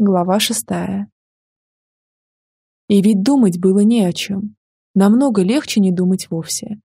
Глава шестая. И ведь думать было не о чем. Намного легче не думать вовсе.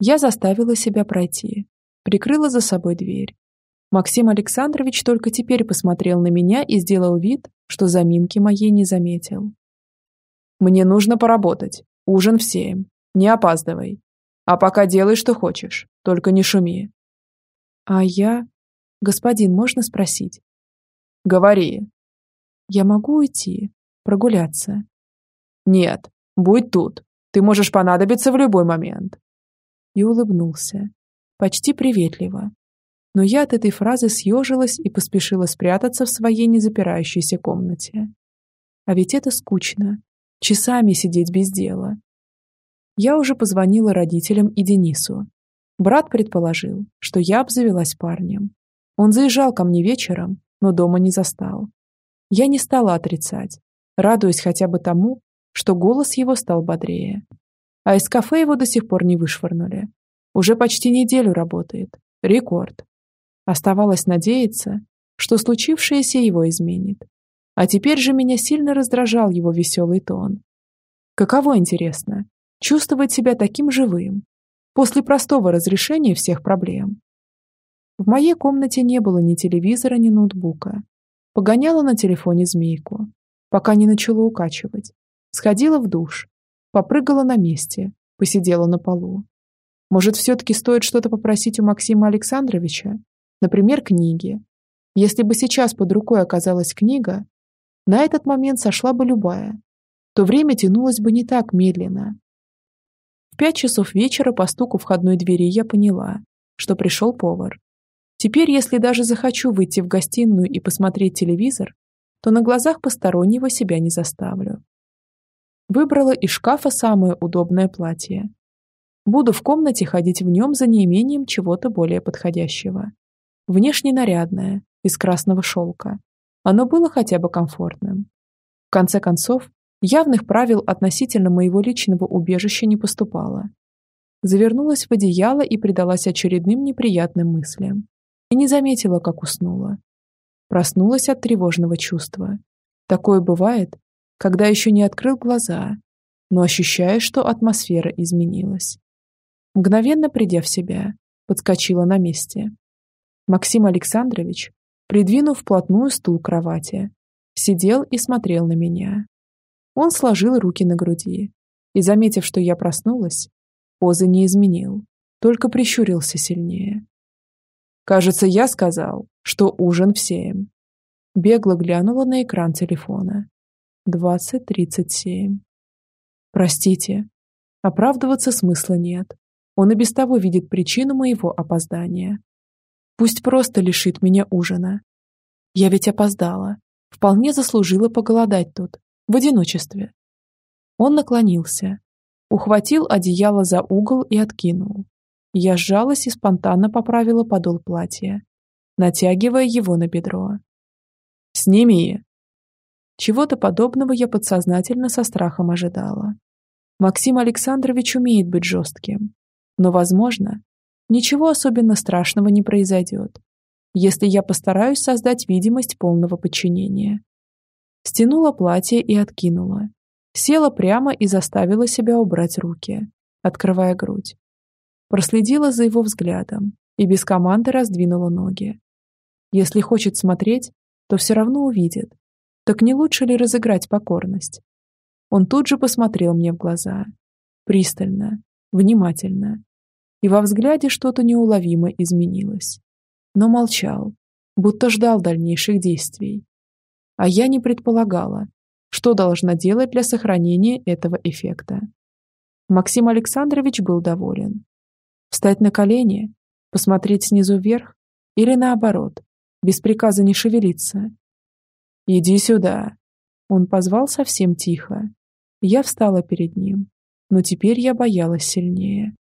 Я заставила себя пройти, прикрыла за собой дверь. Максим Александрович только теперь посмотрел на меня и сделал вид, что заминки моей не заметил. «Мне нужно поработать. Ужин в семь. Не опаздывай. А пока делай, что хочешь, только не шуми». «А я...» «Господин, можно спросить?» Говори. Я могу уйти, прогуляться. Нет, будь тут. Ты можешь понадобиться в любой момент. И улыбнулся. Почти приветливо. Но я от этой фразы съежилась и поспешила спрятаться в своей незапирающейся комнате. А ведь это скучно. Часами сидеть без дела. Я уже позвонила родителям и Денису. Брат предположил, что я обзавелась парнем. Он заезжал ко мне вечером но дома не застал. Я не стала отрицать, радуясь хотя бы тому, что голос его стал бодрее. А из кафе его до сих пор не вышвырнули. Уже почти неделю работает. Рекорд. Оставалось надеяться, что случившееся его изменит. А теперь же меня сильно раздражал его веселый тон. Каково, интересно, чувствовать себя таким живым, после простого разрешения всех проблем. В моей комнате не было ни телевизора, ни ноутбука. Погоняла на телефоне змейку, пока не начала укачивать. Сходила в душ, попрыгала на месте, посидела на полу. Может, все-таки стоит что-то попросить у Максима Александровича? Например, книги. Если бы сейчас под рукой оказалась книга, на этот момент сошла бы любая, то время тянулось бы не так медленно. В пять часов вечера по стуку входной двери я поняла, что пришел повар. Теперь, если даже захочу выйти в гостиную и посмотреть телевизор, то на глазах постороннего себя не заставлю. Выбрала из шкафа самое удобное платье. Буду в комнате ходить в нем за неимением чего-то более подходящего. Внешне нарядное, из красного шелка. Оно было хотя бы комфортным. В конце концов, явных правил относительно моего личного убежища не поступало. Завернулась в одеяло и предалась очередным неприятным мыслям и не заметила, как уснула. Проснулась от тревожного чувства. Такое бывает, когда еще не открыл глаза, но ощущаешь, что атмосфера изменилась. Мгновенно придя в себя, подскочила на месте. Максим Александрович, придвинув вплотную стул к кровати, сидел и смотрел на меня. Он сложил руки на груди и, заметив, что я проснулась, позы не изменил, только прищурился сильнее. Кажется, я сказал, что ужин в семь. Бегло глянула на экран телефона. Двадцать тридцать семь. Простите. Оправдываться смысла нет. Он и без того видит причину моего опоздания. Пусть просто лишит меня ужина. Я ведь опоздала. Вполне заслужила поголодать тут, в одиночестве. Он наклонился, ухватил одеяло за угол и откинул. Я сжалась и спонтанно поправила подол платья, натягивая его на бедро. «Сними!» Чего-то подобного я подсознательно со страхом ожидала. Максим Александрович умеет быть жестким. Но, возможно, ничего особенно страшного не произойдет, если я постараюсь создать видимость полного подчинения. Стянула платье и откинула. Села прямо и заставила себя убрать руки, открывая грудь. Проследила за его взглядом и без команды раздвинула ноги. Если хочет смотреть, то все равно увидит. Так не лучше ли разыграть покорность? Он тут же посмотрел мне в глаза. Пристально, внимательно. И во взгляде что-то неуловимо изменилось. Но молчал, будто ждал дальнейших действий. А я не предполагала, что должна делать для сохранения этого эффекта. Максим Александрович был доволен. Встать на колени? Посмотреть снизу вверх? Или наоборот, без приказа не шевелиться? «Иди сюда!» Он позвал совсем тихо. Я встала перед ним, но теперь я боялась сильнее.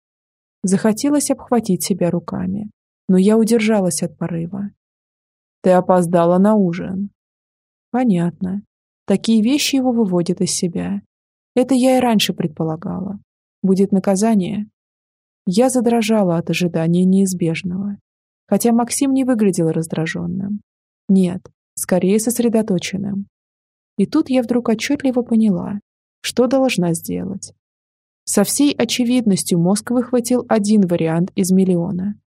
Захотелось обхватить себя руками, но я удержалась от порыва. «Ты опоздала на ужин». «Понятно. Такие вещи его выводят из себя. Это я и раньше предполагала. Будет наказание, я задрожала от ожидания неизбежного. Хотя Максим не выглядел раздраженным. Нет, скорее сосредоточенным. И тут я вдруг отчетливо поняла, что должна сделать. Со всей очевидностью мозг выхватил один вариант из миллиона.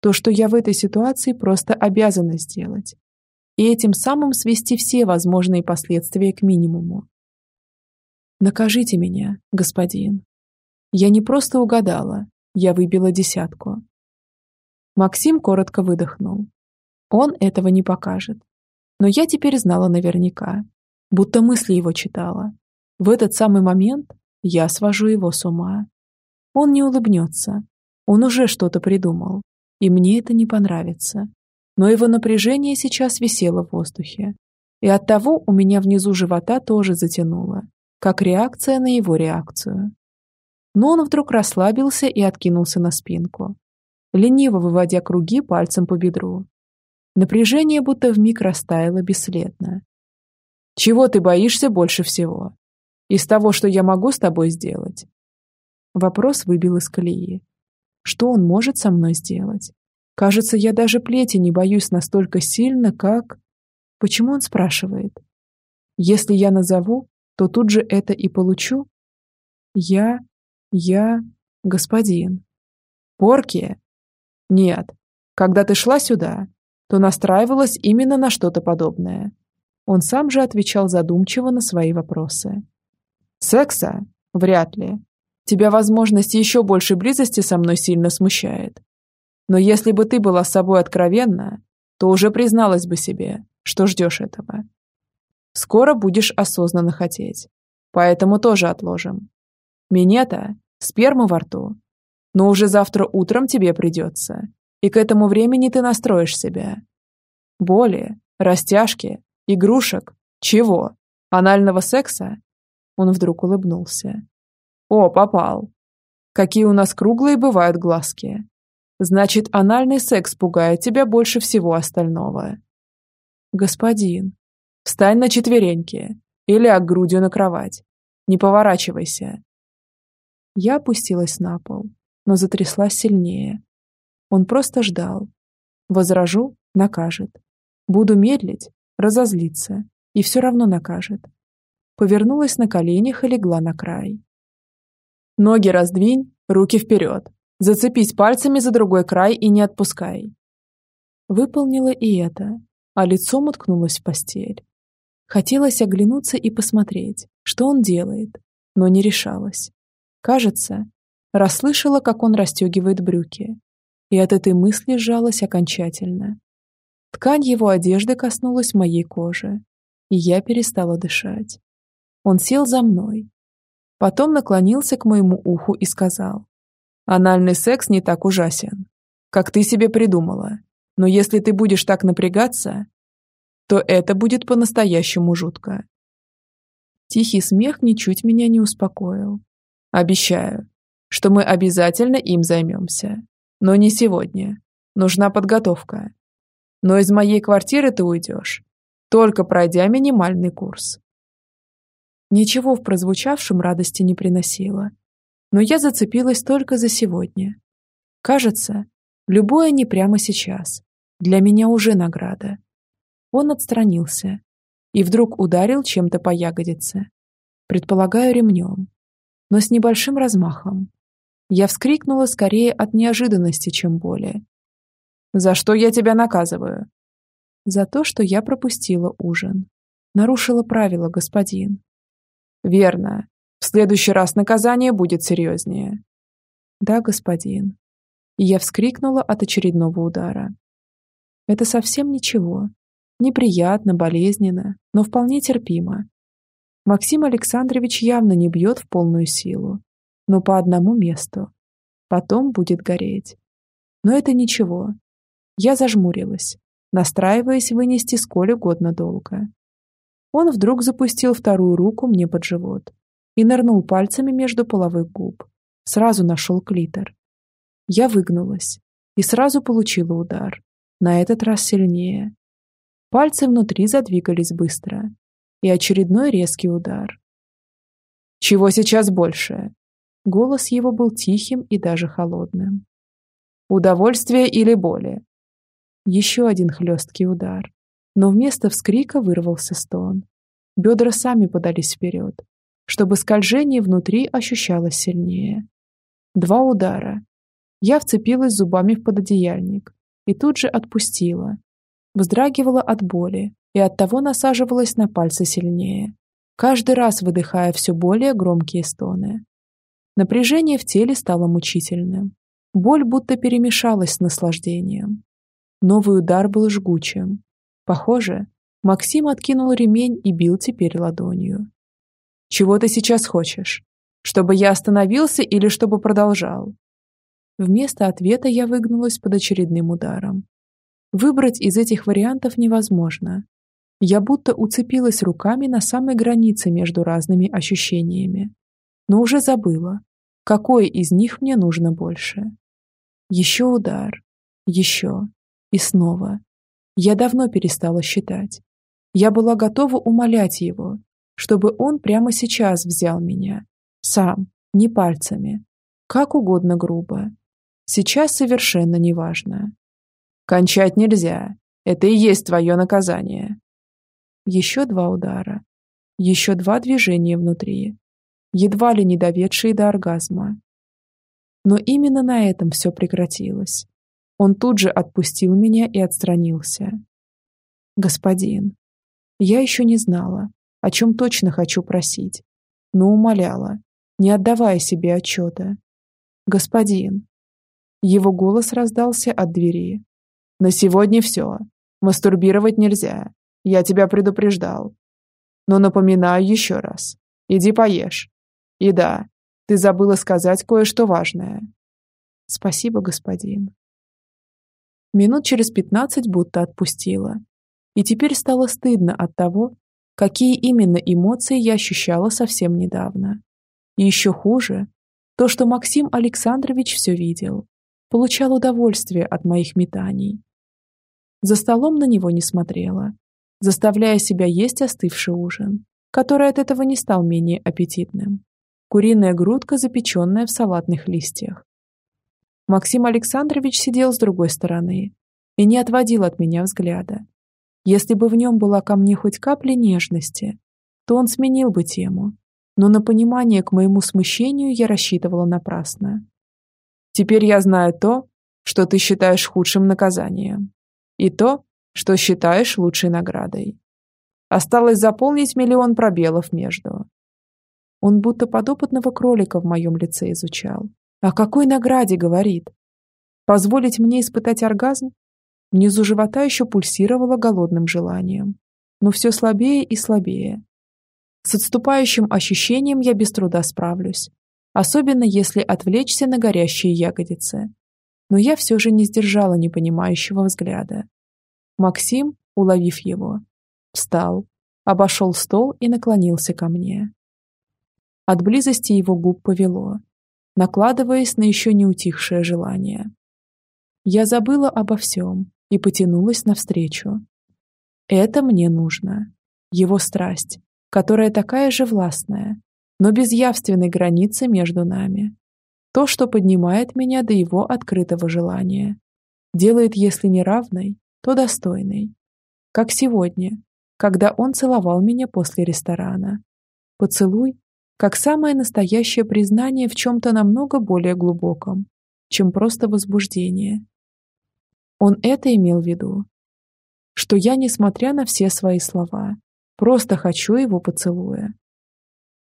То, что я в этой ситуации просто обязана сделать. И этим самым свести все возможные последствия к минимуму. Накажите меня, господин. Я не просто угадала, я выбила десятку. Максим коротко выдохнул. Он этого не покажет. Но я теперь знала наверняка, будто мысли его читала. В этот самый момент я свожу его с ума. Он не улыбнется. Он уже что-то придумал. И мне это не понравится. Но его напряжение сейчас висело в воздухе. И оттого у меня внизу живота тоже затянуло, как реакция на его реакцию. Но он вдруг расслабился и откинулся на спинку, лениво выводя круги пальцем по бедру. Напряжение будто вмиг растаяло бесследно. «Чего ты боишься больше всего? Из того, что я могу с тобой сделать?» Вопрос выбил из колеи. Что он может со мной сделать? Кажется, я даже плети не боюсь настолько сильно, как... Почему он спрашивает? Если я назову, то тут же это и получу? Я... я... господин. Порки? Нет. Когда ты шла сюда, то настраивалась именно на что-то подобное. Он сам же отвечал задумчиво на свои вопросы. Секса? Вряд ли. Тебя возможность еще большей близости со мной сильно смущает. Но если бы ты была с собой откровенна, то уже призналась бы себе, что ждешь этого. Скоро будешь осознанно хотеть. Поэтому тоже отложим. Минета, сперма во рту. Но уже завтра утром тебе придется. И к этому времени ты настроишь себя. Боли, растяжки, игрушек. Чего? Анального секса? Он вдруг улыбнулся. О, попал. Какие у нас круглые бывают глазки. Значит, анальный секс пугает тебя больше всего остального. Господин, встань на четвереньки и ляг грудью на кровать. Не поворачивайся. Я опустилась на пол, но затряслась сильнее. Он просто ждал. Возражу – накажет. Буду медлить – разозлиться. И все равно накажет. Повернулась на коленях и легла на край. Ноги раздвинь, руки вперед. Зацепись пальцами за другой край и не отпускай. Выполнила и это, а лицом уткнулась в постель. Хотелось оглянуться и посмотреть, что он делает, но не решалась. Кажется, расслышала, как он расстегивает брюки, и от этой мысли сжалась окончательно. Ткань его одежды коснулась моей кожи, и я перестала дышать. Он сел за мной. Потом наклонился к моему уху и сказал. «Анальный секс не так ужасен, как ты себе придумала. Но если ты будешь так напрягаться, то это будет по-настоящему жутко». Тихий смех ничуть меня не успокоил. «Обещаю, что мы обязательно им займемся. Но не сегодня. Нужна подготовка. Но из моей квартиры ты уйдешь, только пройдя минимальный курс. Ничего в прозвучавшем радости не приносило. Но я зацепилась только за сегодня. Кажется, любое не прямо сейчас. Для меня уже награда. Он отстранился и вдруг ударил чем-то по ягодице. Предполагаю, ремнем. Но с небольшим размахом. Я вскрикнула скорее от неожиданности, чем боли. «За что я тебя наказываю?» «За то, что я пропустила ужин. Нарушила правила, господин». «Верно. В следующий раз наказание будет серьезнее». «Да, господин». И я вскрикнула от очередного удара. «Это совсем ничего. Неприятно, болезненно, но вполне терпимо. Максим Александрович явно не бьет в полную силу но по одному месту. Потом будет гореть. Но это ничего. Я зажмурилась, настраиваясь вынести сколь угодно долго. Он вдруг запустил вторую руку мне под живот и нырнул пальцами между половых губ. Сразу нашел клитор. Я выгнулась и сразу получила удар. На этот раз сильнее. Пальцы внутри задвигались быстро. И очередной резкий удар. «Чего сейчас больше?» Голос его был тихим и даже холодным. «Удовольствие или боли?» Еще один хлесткий удар. Но вместо вскрика вырвался стон. Бедра сами подались вперед, чтобы скольжение внутри ощущалось сильнее. Два удара. Я вцепилась зубами в пододеяльник и тут же отпустила. Вздрагивала от боли и оттого насаживалась на пальцы сильнее, каждый раз выдыхая все более громкие стоны. Напряжение в теле стало мучительным. Боль будто перемешалась с наслаждением. Новый удар был жгучим. Похоже, Максим откинул ремень и бил теперь ладонью. «Чего ты сейчас хочешь? Чтобы я остановился или чтобы продолжал?» Вместо ответа я выгнулась под очередным ударом. Выбрать из этих вариантов невозможно. Я будто уцепилась руками на самой границе между разными ощущениями. Но уже забыла, какое из них мне нужно больше. Еще удар. Еще. И снова. Я давно перестала считать. Я была готова умолять его, чтобы он прямо сейчас взял меня. Сам, не пальцами. Как угодно грубо. Сейчас совершенно неважно. Кончать нельзя. Это и есть твое наказание. Еще два удара. Еще два движения внутри. Едва ли не доведшие до оргазма. Но именно на этом все прекратилось. Он тут же отпустил меня и отстранился. «Господин, я еще не знала, о чем точно хочу просить, но умоляла, не отдавая себе отчета. «Господин!» Его голос раздался от двери. «На сегодня все. Мастурбировать нельзя. Я тебя предупреждал. Но напоминаю еще раз. Иди поешь. И да, ты забыла сказать кое-что важное». «Спасибо, господин». Минут через пятнадцать будто отпустила. И теперь стало стыдно от того, какие именно эмоции я ощущала совсем недавно. И еще хуже, то, что Максим Александрович все видел, получал удовольствие от моих метаний. За столом на него не смотрела, заставляя себя есть остывший ужин, который от этого не стал менее аппетитным. Куриная грудка, запеченная в салатных листьях. Максим Александрович сидел с другой стороны и не отводил от меня взгляда. Если бы в нем была ко мне хоть капля нежности, то он сменил бы тему, но на понимание к моему смущению я рассчитывала напрасно. «Теперь я знаю то, что ты считаешь худшим наказанием, и то, что считаешь лучшей наградой. Осталось заполнить миллион пробелов между». Он будто подопытного кролика в моем лице изучал. О какой награде говорит? Позволить мне испытать оргазм? Внизу живота еще пульсировало голодным желанием, но все слабее и слабее. С отступающим ощущением я без труда справлюсь, особенно если отвлечься на горящие ягодицы. Но я все же не сдержала непонимающего взгляда. Максим, уловив его, встал, обошел стол и наклонился ко мне. От близости его губ повело, накладываясь на еще не утихшее желание. Я забыла обо всем, и потянулась навстречу. Это мне нужно. Его страсть, которая такая же властная, но без явственной границы между нами. То, что поднимает меня до его открытого желания. Делает, если не равной, то достойной. Как сегодня, когда он целовал меня после ресторана. Поцелуй, как самое настоящее признание в чем-то намного более глубоком, чем просто возбуждение. Он это имел в виду. Что я, несмотря на все свои слова, просто хочу его поцелуя.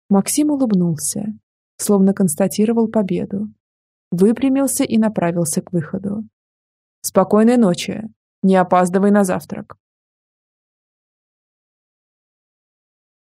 Максим улыбнулся, словно констатировал победу. Выпрямился и направился к выходу. «Спокойной ночи. Не опаздывай на завтрак».